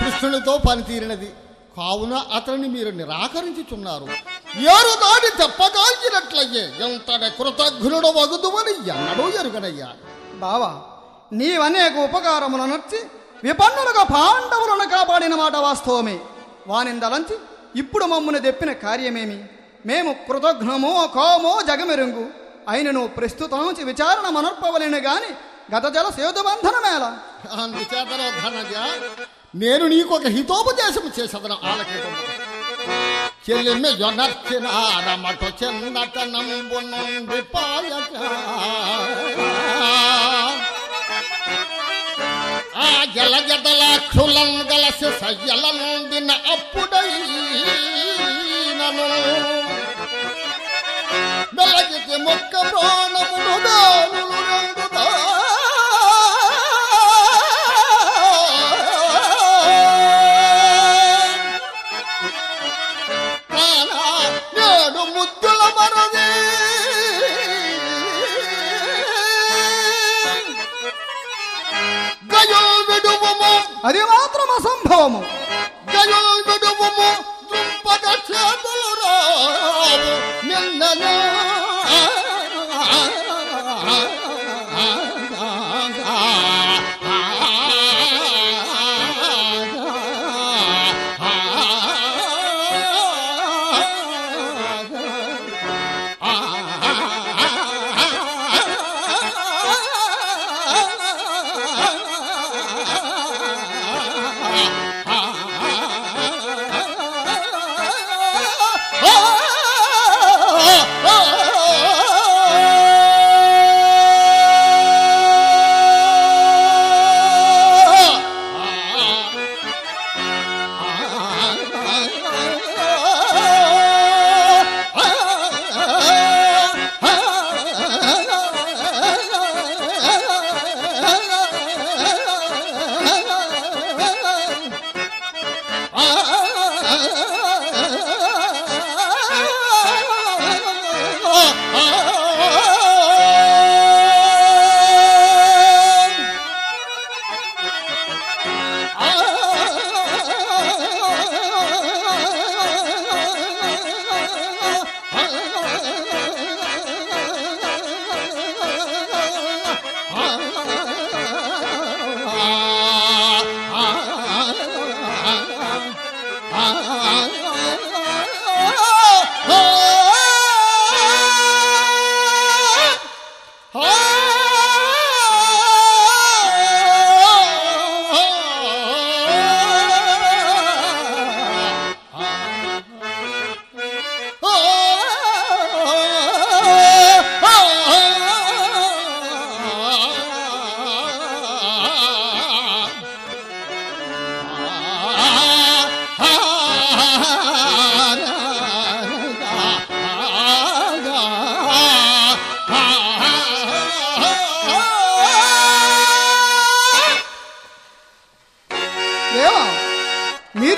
కృష్ణునితో పనితీరినది. కావున అతనిని మీరు నిరాకరించుచున్నారు. ఏరుదాడి తెప్పగాల్చినట్లయ్యే ఎంతటి కృతజ్ఞుడు వగుదువని ఎన్నడూ ఎరుగనయ్యా. బావా నీవనేక ఉపకారములనర్చి విపన్నులుగా పాండవులను కాపాడిన మాట వాస్తవమే. వానిందలంచి ఇప్పుడు మమ్మను తెప్పిన కార్యమేమి? మేము కృతజ్ఞమో కోమో జగమెరుంగు. అయినను ప్రస్తుతం విచారణ మనర్పవలేను గాని గత జల సేతుబంధనమేలా అందుచేతనో ధనజ నేను నీకు ఒక హితోపదేశం చేసదను ఆలకితం చెల్లిమి జొనర్చిన రమటు చిన్నతనంబు నుండి పాయక. ఆ జల జటలాక్షులం గలసి సయ్యల నుండిన అది మాత్రం అసంభవము. గయుల్ విడువము చేతులు నిన్ననే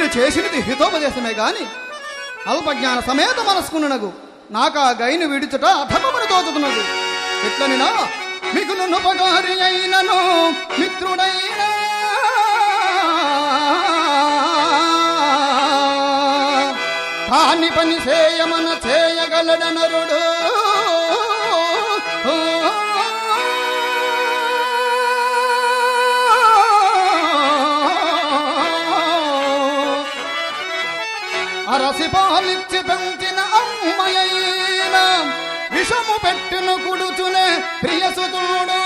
మీరు చేసినది హితోపదేశమే గాని అల్పజ్ఞాన సమేత మనస్కునగు నాకా గైను విడుచుట అధమమును తోచుతున్నది. ఎట్లనినా మీకు నుపకారి అయినను మిత్రుడైన కాని పని చేయమన చేయగలడనరుడు. అరసి పాలిచ్చి పెంచిన అమ్మయైన విషము పెట్టును కుడుచునే ప్రియసుతుడు